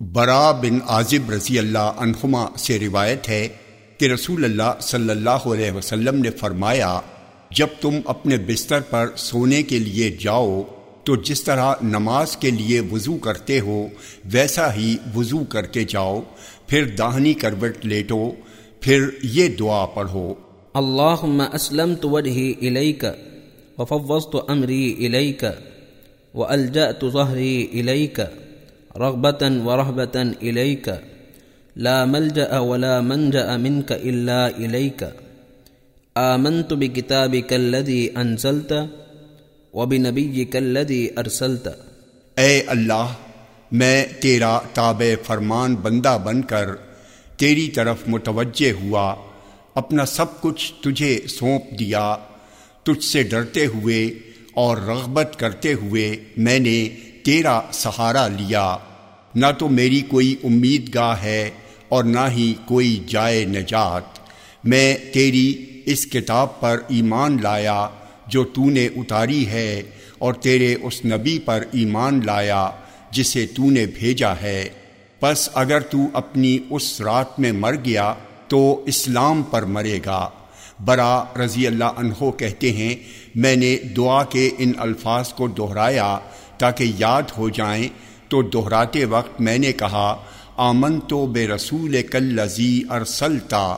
برا بن عازب رضی اللہ عنہما سے روایت ہے کہ رسول اللہ صلی اللہ علیہ وسلم نے فرمایا، جب تم اپنے بستر پر سونے کے لیے جاؤ، تو جس طرح نماز کے لیے وضو کرتے ہو، ویسا ہی وضو کر کے جاؤ، پھر داہنی کروٹ لیٹو، پھر یہ دعا پڑھو۔ اللہم اسلمت وجہی الیک، وفوضت امری الیک والجأت ظہری الیک۔ رغبة ورهبة إليك. لا ملجأ ولا منجأ منك إلا إليك. آمنت بكتابك الذي أنزلت وبنبيك الذي أرسلت. اے اللہ، میں تیرا تابع فرمان بندہ بن کر تیری طرف متوجہ ہوا، اپنا سب کچھ تجھے سونپ دیا، تجھ سے ڈرتے ہوئے اور رغبت کرتے ہوئے میں نے تیرا سہارا لیا۔ نہ تو میری کوئی امید گاہ ہے اور نہ ہی کوئی جائے نجات۔ میں تیری اس کتاب پر ایمان لایا جو تو نے اتاری ہے اور تیرے اس نبی پر ایمان لایا جسے تو نے بھیجا ہے۔ بس اگر تو اپنی اس رات میں مر گیا تو اسلام پر مرے گا۔ برا رضی اللہ عنہ کہتے ہیں، میں نے دعا کے ان الفاظ کو دہرایا تاکہ یاد ہو جائیں تو دہراتے وقت میں نے کہا آمن تو بے رسول کل لذی ارسلتا۔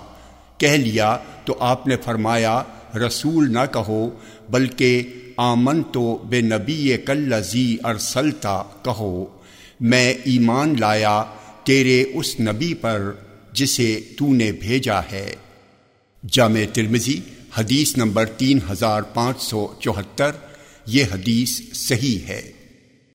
کہہ لیا تو آپ نے فرمایا، رسول نہ کہو، بلکہ آمن تو بے نبی کل لذی ارسلتا۔ کہو، میں ایمان لایا تیرے اس نبی پر جسے تو نے بھیجا ہے۔ جامع ترمزی حدیث نمبر تین ہزار پانچ سو چوہتر، یہ حدیث صحیح ہے۔